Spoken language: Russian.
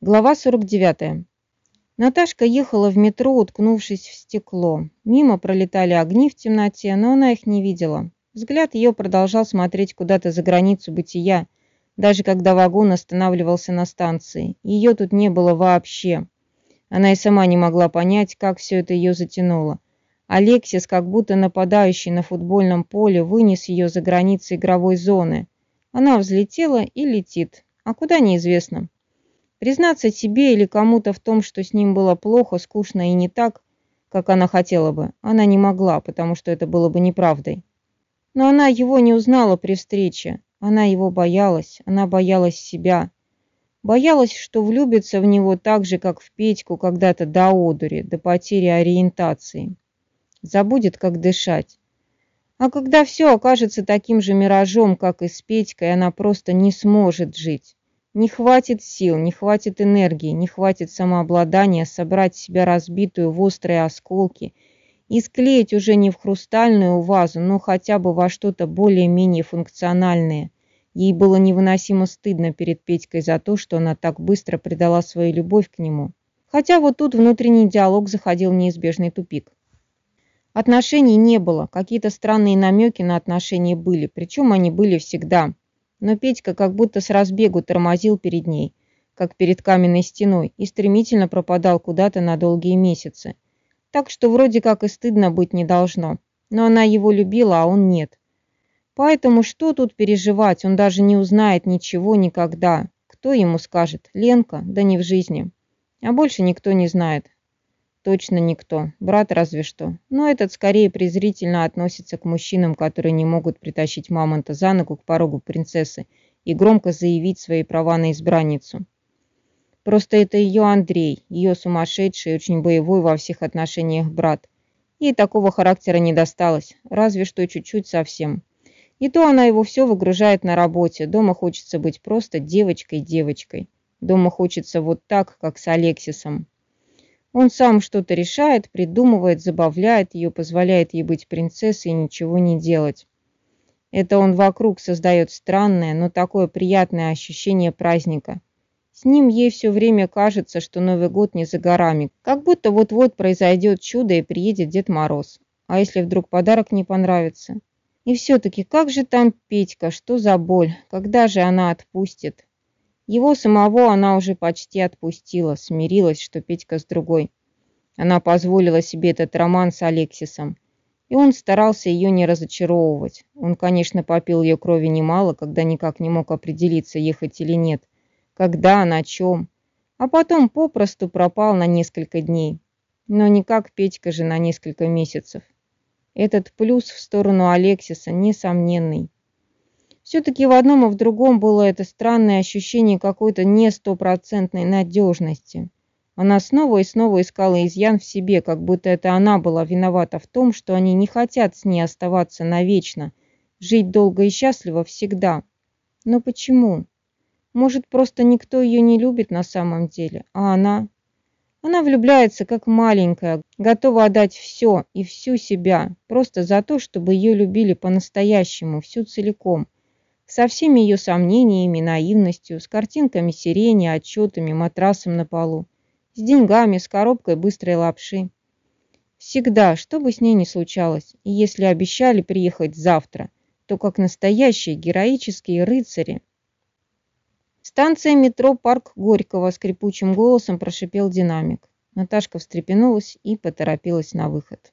Глава 49. Наташка ехала в метро, уткнувшись в стекло. Мимо пролетали огни в темноте, но она их не видела. Взгляд ее продолжал смотреть куда-то за границу бытия, даже когда вагон останавливался на станции. Ее тут не было вообще. Она и сама не могла понять, как все это ее затянуло. Алексис, как будто нападающий на футбольном поле, вынес ее за границы игровой зоны. Она взлетела и летит. А куда неизвестно. Признаться себе или кому-то в том, что с ним было плохо, скучно и не так, как она хотела бы, она не могла, потому что это было бы неправдой. Но она его не узнала при встрече. Она его боялась, она боялась себя. Боялась, что влюбится в него так же, как в Петьку когда-то до одури, до потери ориентации. Забудет, как дышать. А когда все окажется таким же миражом, как и с Петькой, она просто не сможет жить. Не хватит сил, не хватит энергии, не хватит самообладания собрать себя разбитую в острые осколки и склеить уже не в хрустальную вазу, но хотя бы во что-то более-менее функциональное. Ей было невыносимо стыдно перед Петькой за то, что она так быстро предала свою любовь к нему. Хотя вот тут внутренний диалог заходил в неизбежный тупик. Отношений не было, какие-то странные намеки на отношения были, причем они были всегда – но Петька как будто с разбегу тормозил перед ней, как перед каменной стеной, и стремительно пропадал куда-то на долгие месяцы. Так что вроде как и стыдно быть не должно. Но она его любила, а он нет. Поэтому что тут переживать, он даже не узнает ничего никогда. Кто ему скажет? Ленка? Да не в жизни. А больше никто не знает. Точно никто. Брат разве что. Но этот скорее презрительно относится к мужчинам, которые не могут притащить мамонта за ногу к порогу принцессы и громко заявить свои права на избранницу. Просто это ее Андрей, ее сумасшедший, очень боевой во всех отношениях брат. Ей такого характера не досталось, разве что чуть-чуть совсем. И то она его все выгружает на работе. Дома хочется быть просто девочкой-девочкой. Дома хочется вот так, как с Алексисом. Он сам что-то решает, придумывает, забавляет ее, позволяет ей быть принцессой и ничего не делать. Это он вокруг создает странное, но такое приятное ощущение праздника. С ним ей все время кажется, что Новый год не за горами, как будто вот-вот произойдет чудо и приедет Дед Мороз. А если вдруг подарок не понравится? И все-таки, как же там Петька, что за боль, когда же она отпустит? Его самого она уже почти отпустила, смирилась, что Петька с другой. Она позволила себе этот роман с Алексисом. И он старался ее не разочаровывать. Он, конечно, попил ее крови немало, когда никак не мог определиться, ехать или нет. Когда, на чем. А потом попросту пропал на несколько дней. Но никак Петька же на несколько месяцев. Этот плюс в сторону Алексиса несомненный. Все-таки в одном и в другом было это странное ощущение какой-то не стопроцентной надежности. Она снова и снова искала изъян в себе, как будто это она была виновата в том, что они не хотят с ней оставаться навечно, жить долго и счастливо всегда. Но почему? Может, просто никто ее не любит на самом деле, а она... Она влюбляется как маленькая, готова отдать все и всю себя, просто за то, чтобы ее любили по-настоящему, всю целиком – со всеми ее сомнениями, наивностью, с картинками сирени, отчетами, матрасом на полу, с деньгами, с коробкой быстрой лапши. Всегда, что бы с ней ни случалось, и если обещали приехать завтра, то как настоящие героические рыцари. Станция метро «Парк Горького» скрипучим голосом прошипел динамик. Наташка встрепенулась и поторопилась на выход.